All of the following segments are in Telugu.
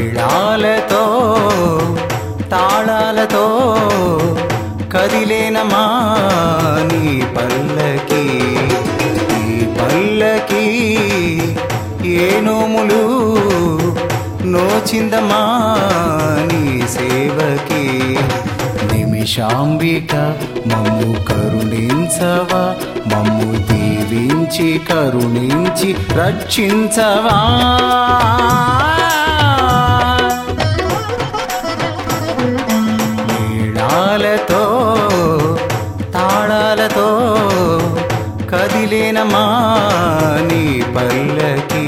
మేళాలతో తాళాలతో కదిలేనమా నీ పల్లకి. ఈ పల్లకి ఏ నోములు నోచిందమా నీ సేవకి. నిమిషాంబిక మమ్ము కరుణించవా మమ్ము దీవించి కరుణించి రక్షించవా. కదిలేనమా నీ పల్లకి?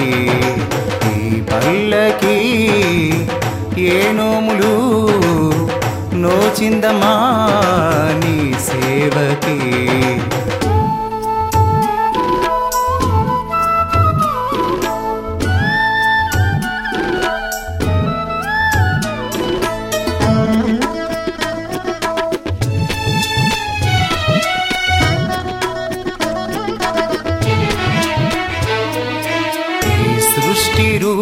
ఈ పల్లకి ఏ నోములు నోచిందమా నీ సేవకి?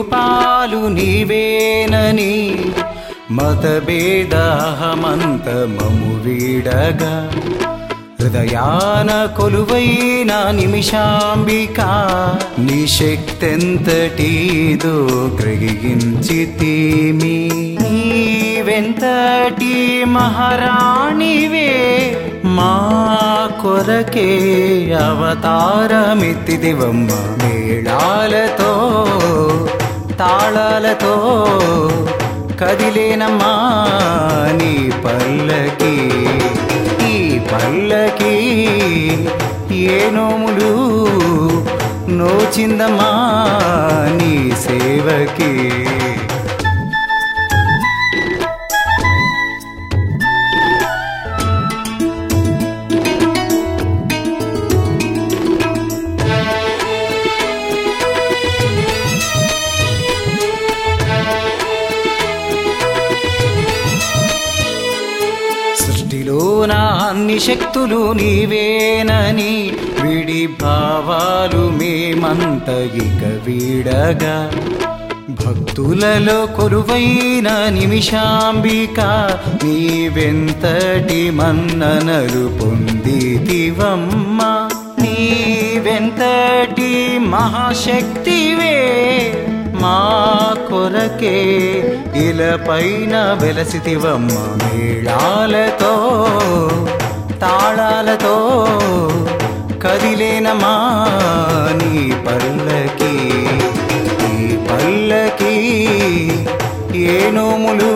రూపాలు నీవేనని మతభేదాహమంతమము వీడగా. హృదయాన కొలువైన నిమిషాంబిక నీ శక్తెంతటిదో గ్రహించి తీమి. నీవెంతటి మహారాణివే మా కొరకే అవతారమితి దివమ్మ మేళాలతో తాళాలతో కదిలేనమ్మా నీ పల్లకి. ఈ పల్లకి ఏ నోములు నోచిందమ్మా నీ సేవకి. సృష్టిలో నా అన్ని శక్తులు నీవేనని విడి భావాలు మేమంతగిక వీడగా భక్తులలో కొలువైన నిమిషాంబిక నీవెంతటి మన్ననలు పొందితివమ్మ. నీవెంతటి మహాశక్తివే మా కొరకే ఇలపైన వెలసితివమ్మ మేళాలతో తాళాలతో కదిలేనమా నీ పల్లకి. నీ పల్లకి ఏ నోములు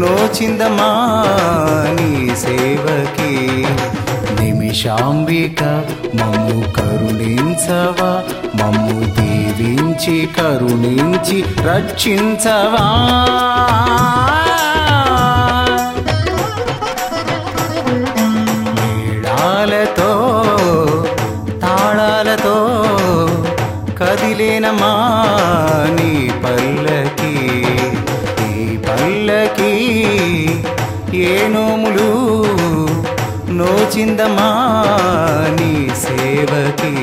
నోచిందమా నీ సేవకి. నిమిషాంబిక మమ్ము కరుణించవా మమ్ము దీవించి కరుణించి రక్షించవా. మేళాలతో తాళాలతో కదిలేనమా నీ పల్లకి ఈ పల్లకి ఏ నోములు నోచిందమా నీ సేవకి.